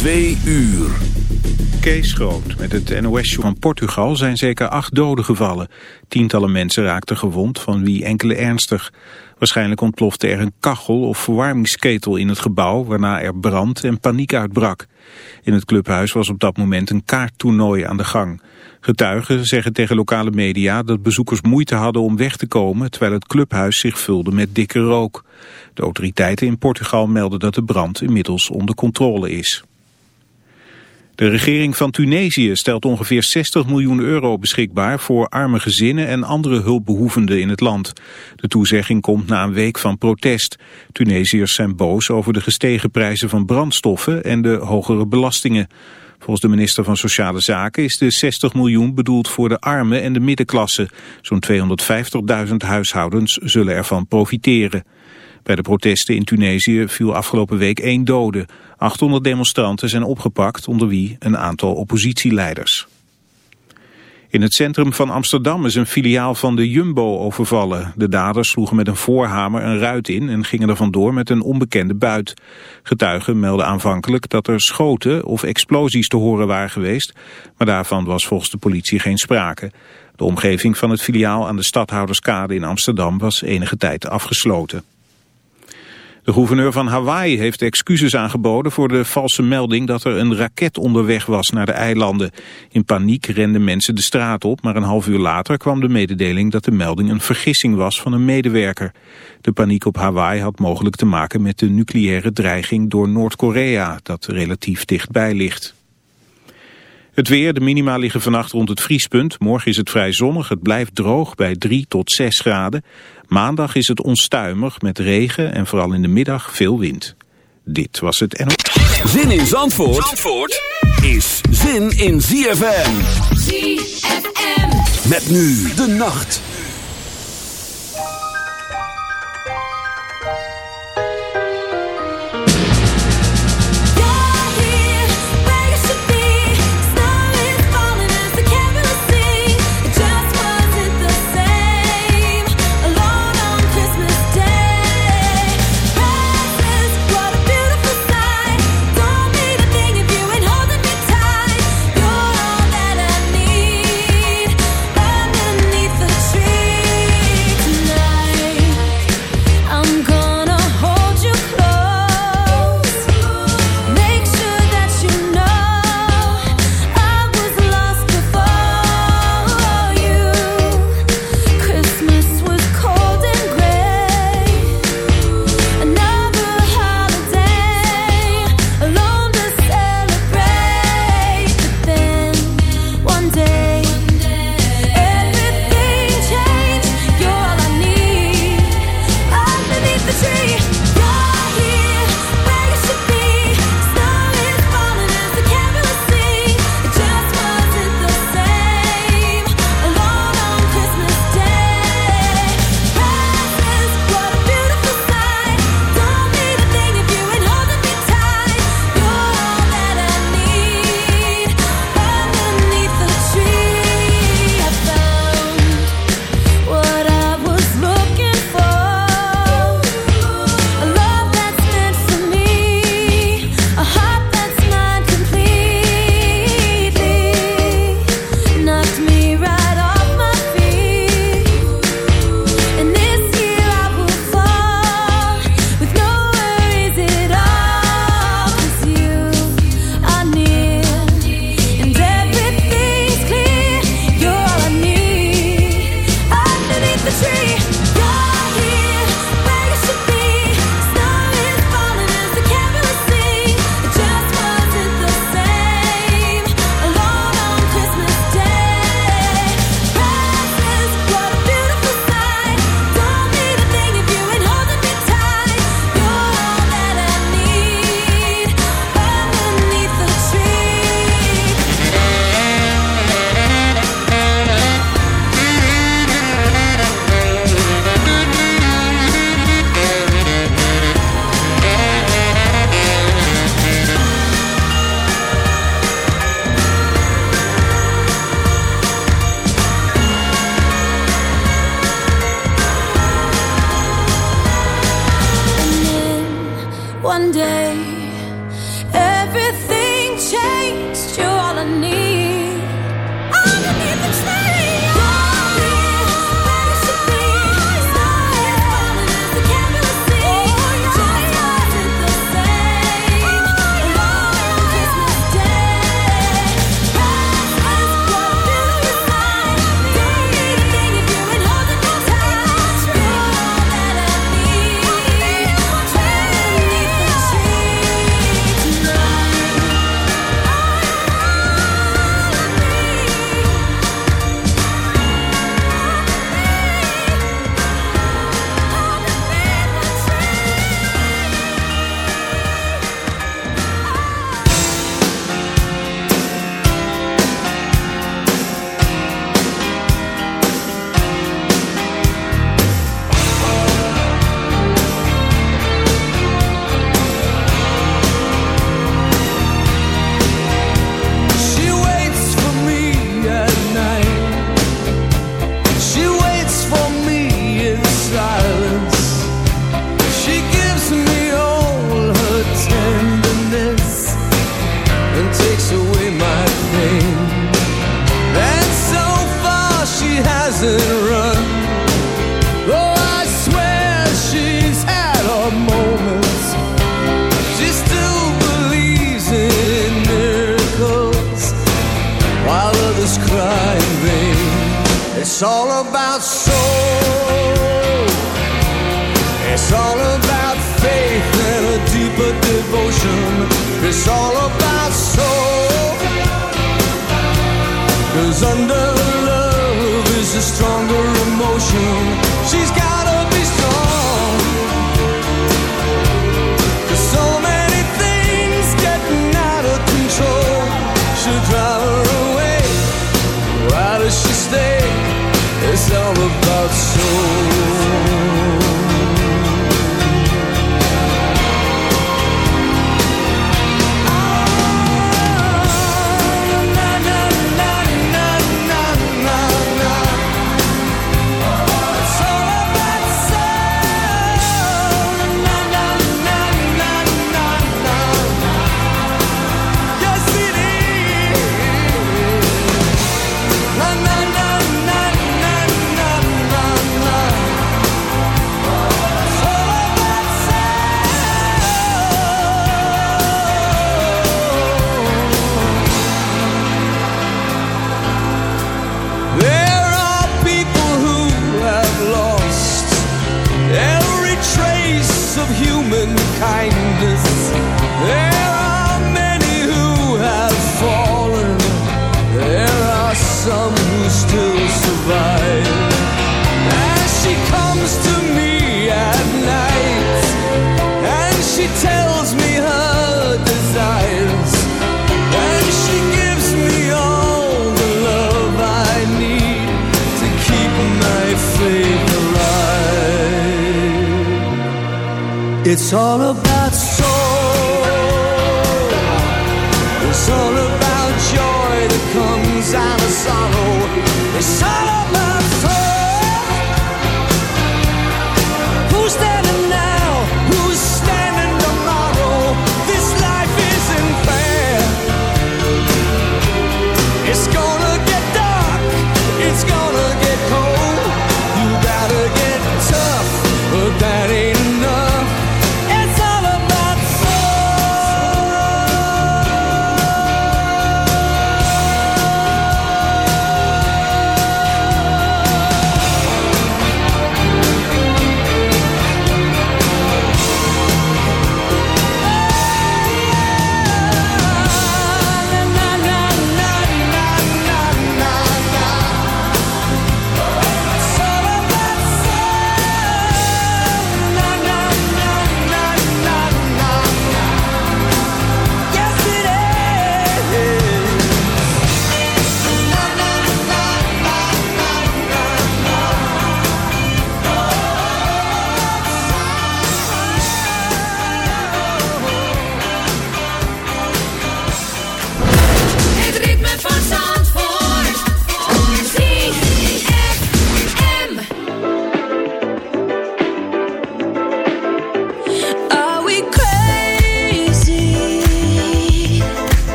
Twee uur. Kees Groot. Met het NOS van Portugal zijn zeker acht doden gevallen. Tientallen mensen raakten gewond, van wie enkele ernstig. Waarschijnlijk ontplofte er een kachel of verwarmingsketel in het gebouw... waarna er brand en paniek uitbrak. In het clubhuis was op dat moment een kaarttoernooi aan de gang. Getuigen zeggen tegen lokale media dat bezoekers moeite hadden om weg te komen... terwijl het clubhuis zich vulde met dikke rook. De autoriteiten in Portugal melden dat de brand inmiddels onder controle is. De regering van Tunesië stelt ongeveer 60 miljoen euro beschikbaar voor arme gezinnen en andere hulpbehoevenden in het land. De toezegging komt na een week van protest. Tunesiërs zijn boos over de gestegen prijzen van brandstoffen en de hogere belastingen. Volgens de minister van Sociale Zaken is de 60 miljoen bedoeld voor de armen en de middenklasse. Zo'n 250.000 huishoudens zullen ervan profiteren. Bij de protesten in Tunesië viel afgelopen week één dode. 800 demonstranten zijn opgepakt, onder wie een aantal oppositieleiders. In het centrum van Amsterdam is een filiaal van de Jumbo overvallen. De daders sloegen met een voorhamer een ruit in en gingen er vandoor met een onbekende buit. Getuigen melden aanvankelijk dat er schoten of explosies te horen waren geweest, maar daarvan was volgens de politie geen sprake. De omgeving van het filiaal aan de Stadhouderskade in Amsterdam was enige tijd afgesloten. De gouverneur van Hawaii heeft excuses aangeboden voor de valse melding dat er een raket onderweg was naar de eilanden. In paniek renden mensen de straat op, maar een half uur later kwam de mededeling dat de melding een vergissing was van een medewerker. De paniek op Hawaii had mogelijk te maken met de nucleaire dreiging door Noord-Korea, dat relatief dichtbij ligt. Het weer, de minima liggen vannacht rond het vriespunt. Morgen is het vrij zonnig, het blijft droog bij 3 tot 6 graden. Maandag is het onstuimig met regen en vooral in de middag veel wind. Dit was het NO. Zin in Zandvoort, Zandvoort is zin in ZFM. ZFM. Met nu de nacht.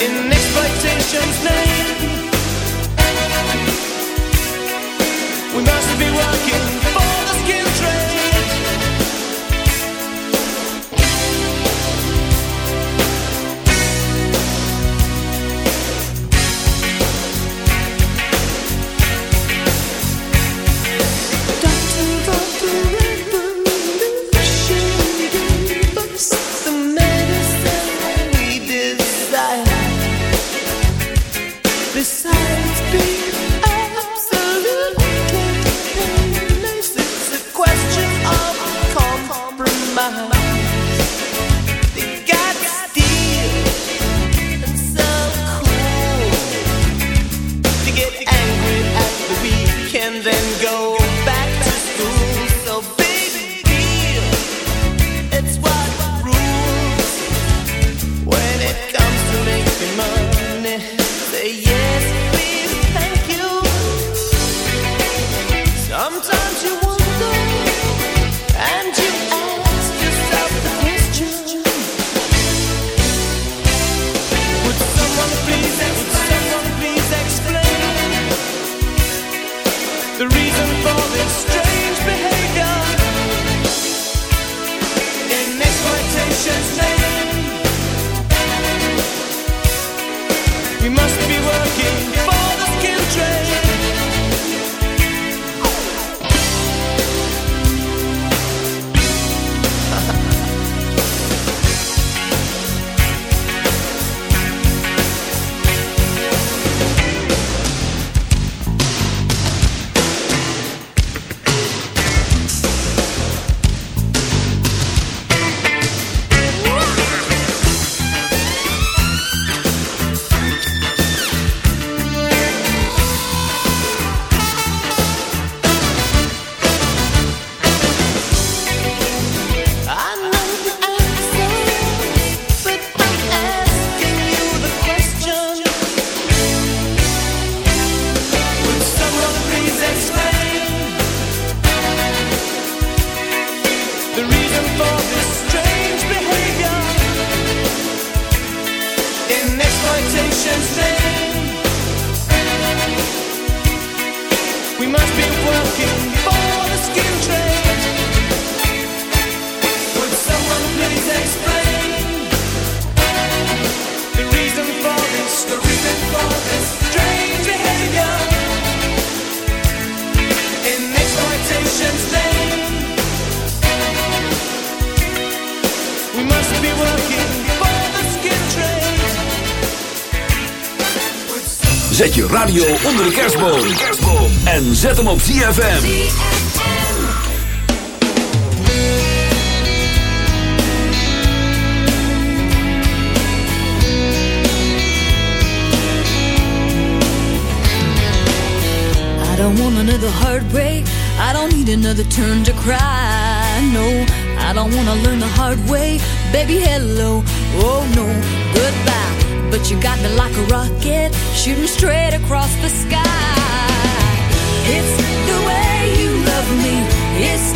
In exploitation's name? radio onder de kerstboom. En zet hem op ZFM. I don't want another heartbreak. I don't need another turn to cry. No, I don't want to learn the hard way. Baby, hello. Oh, no but you got me like a rocket shooting straight across the sky. It's the way you love me. It's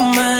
Your mind.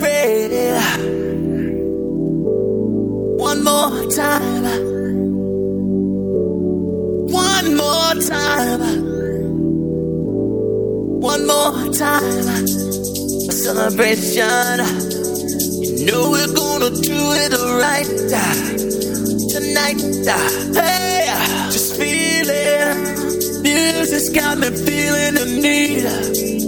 Celebrate one more time. One more time. One more time. A celebration. You know we're gonna do it right tonight. Hey, just feel it. Music's got me feeling the need.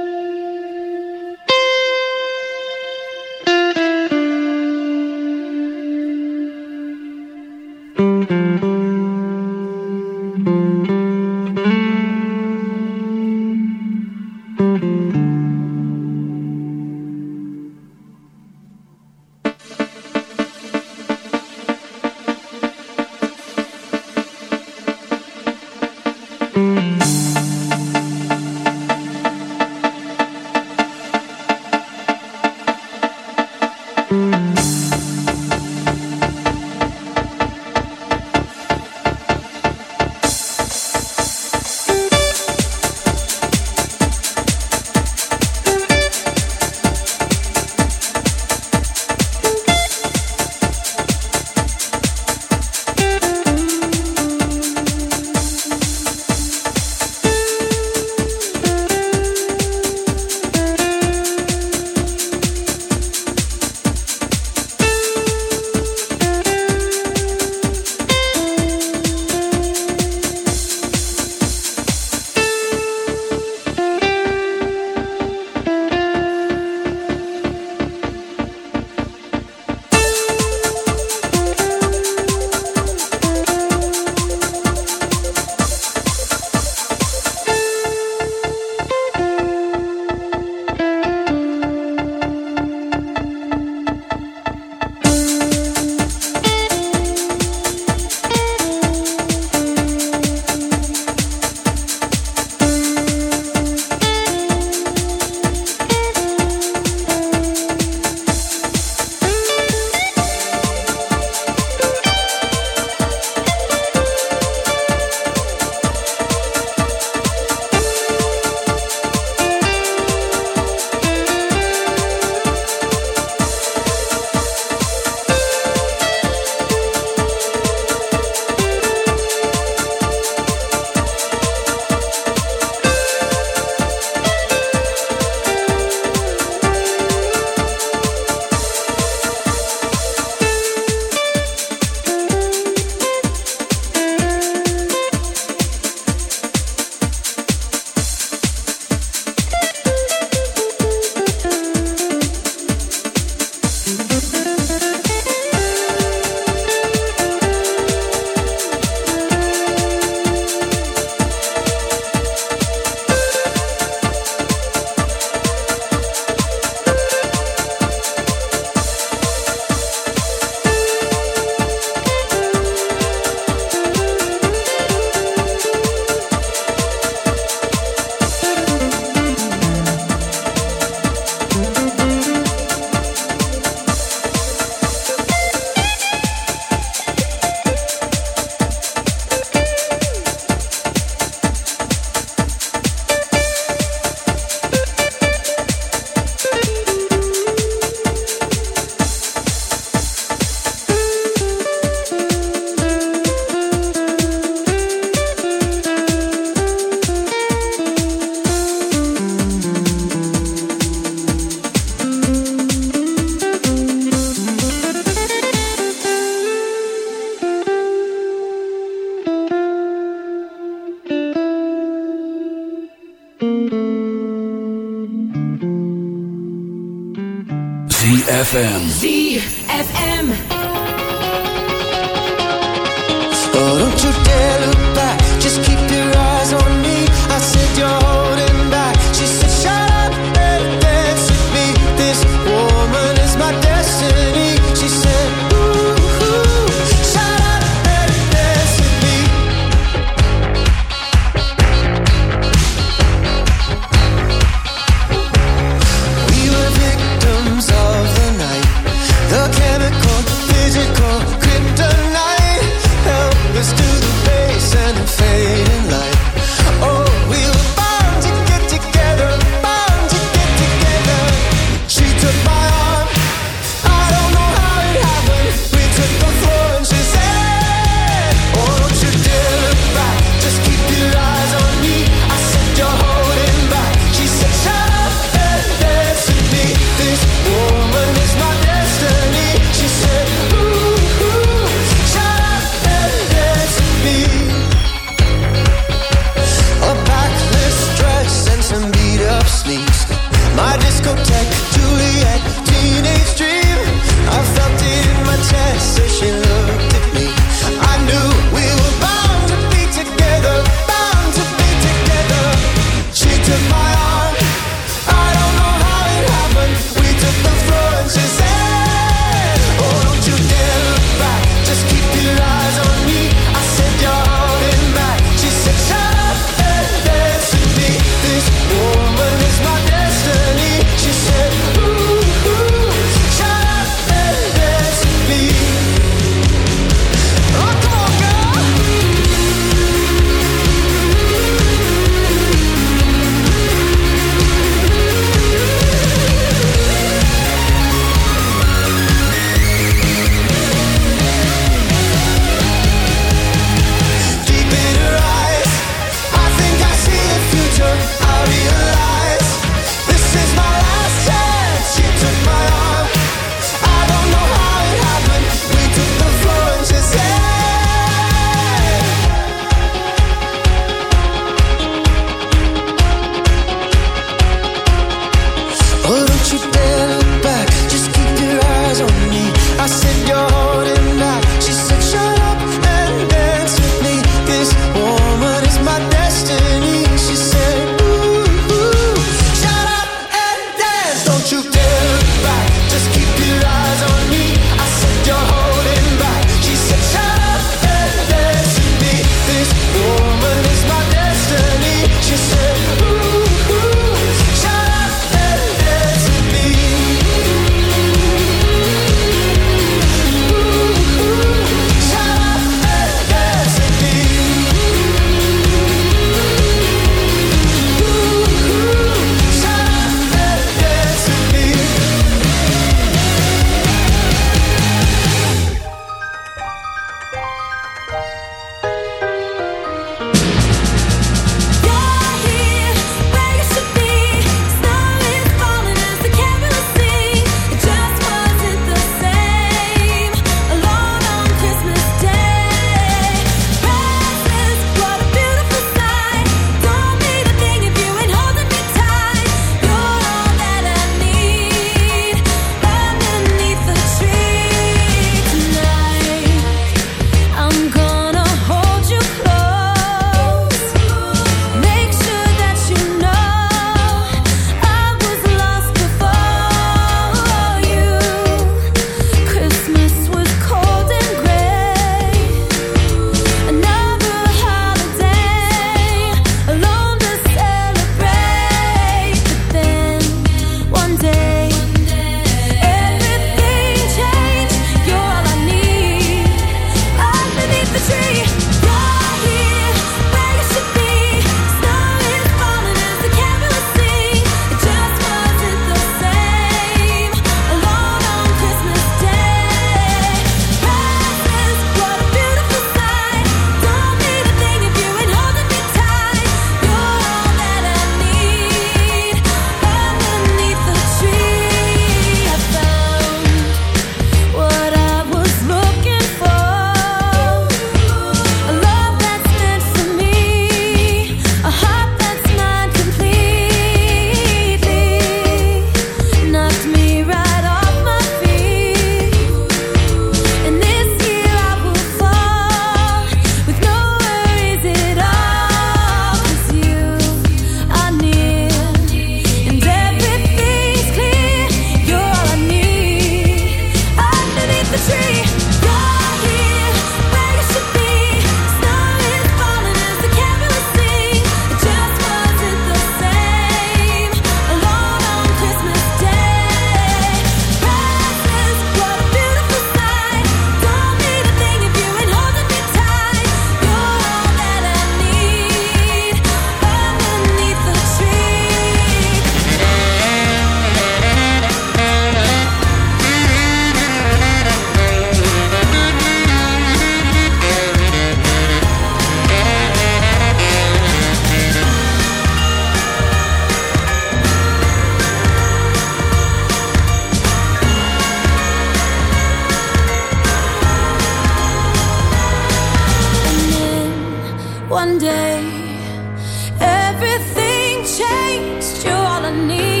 everything changed. You're all I need.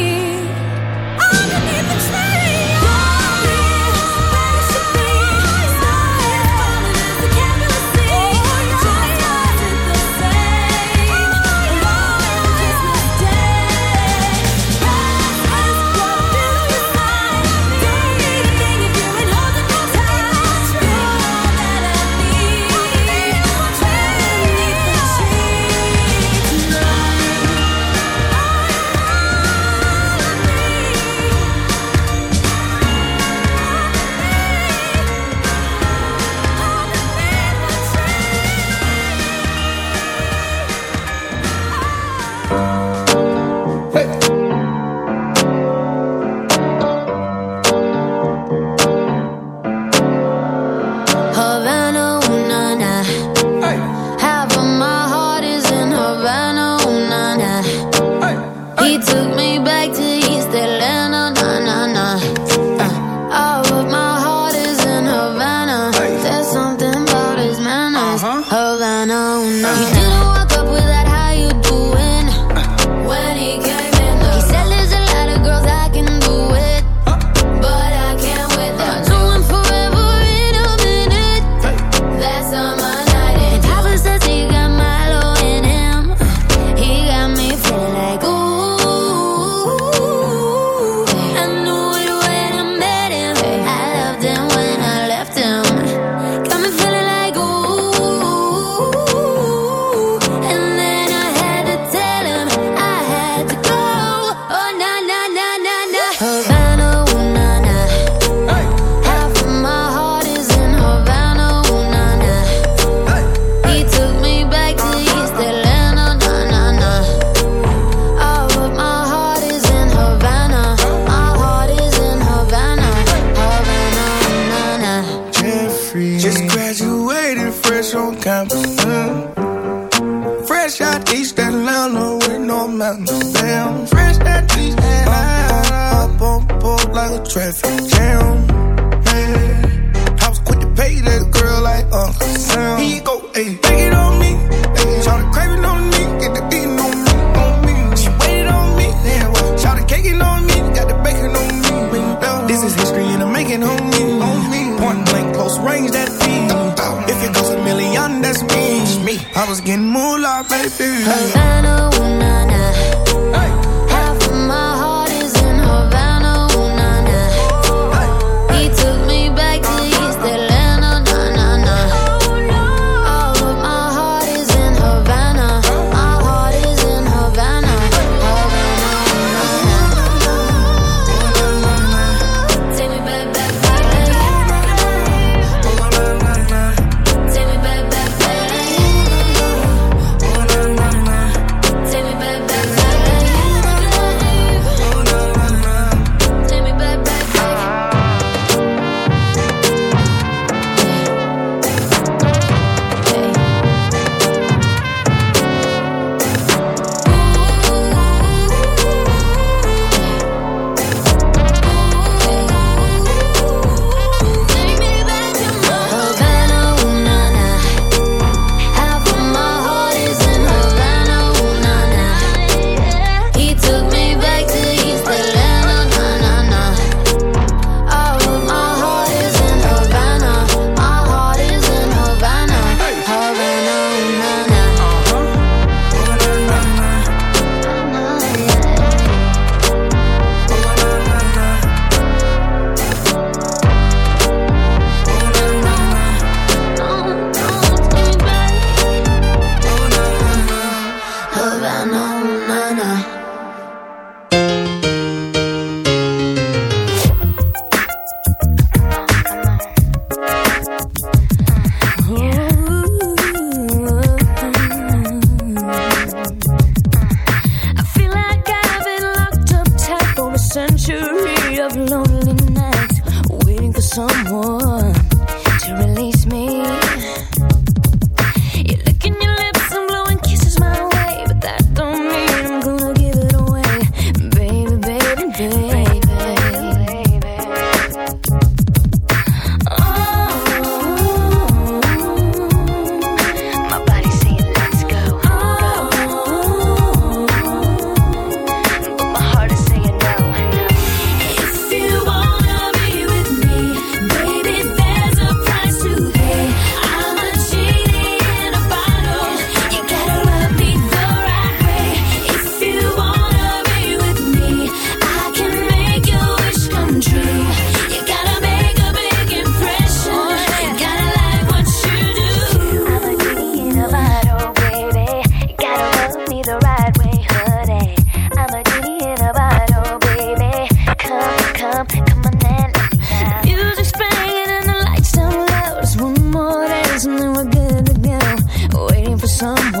someone